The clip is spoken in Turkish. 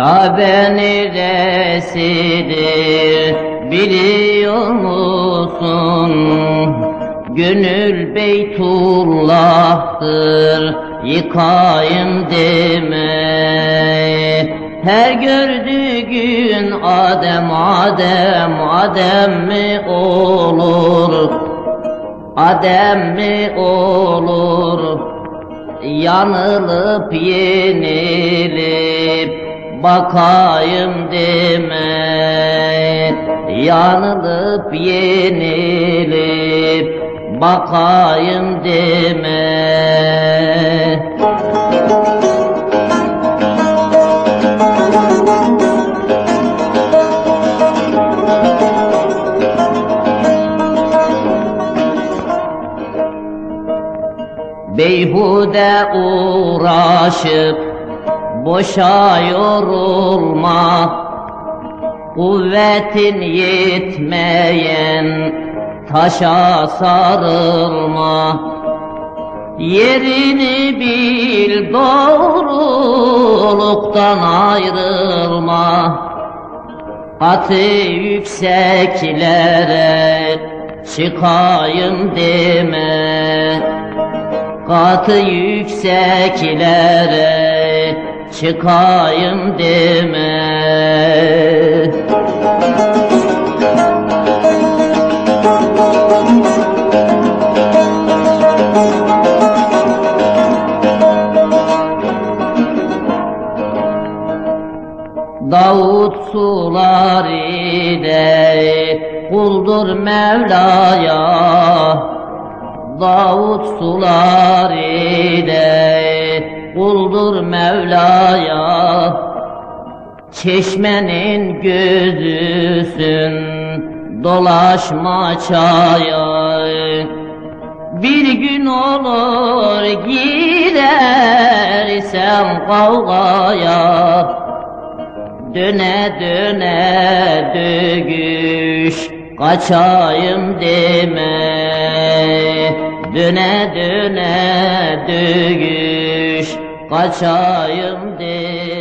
Kabe neresidir biliyor musun? Gönül Beytullah'tır yıkayım deme Her gördüğün Adem Adem Adem mi olur? Adem mi olur? Yanılıp yenilip bakayım deme. Yanılıp yenilip bakayım deme Beyhude uğraşıp boşa yorulma Kuvvetin yetmeyen taşa sarılma. Yerini bil doğruluktan ayrılma. Atı yükseklere çıkayım deme Katı yükseklere çıkayım deme. Davut sular ile kuldur Mevla'ya Davut sular ile kuldur Mevla'ya. Çeşmenin gözüsün dolaşma çaya. Bir gün olur girersem kavgaya. Döne döne dögüş kaçayım deme Döne döne dögüş kaçayım deme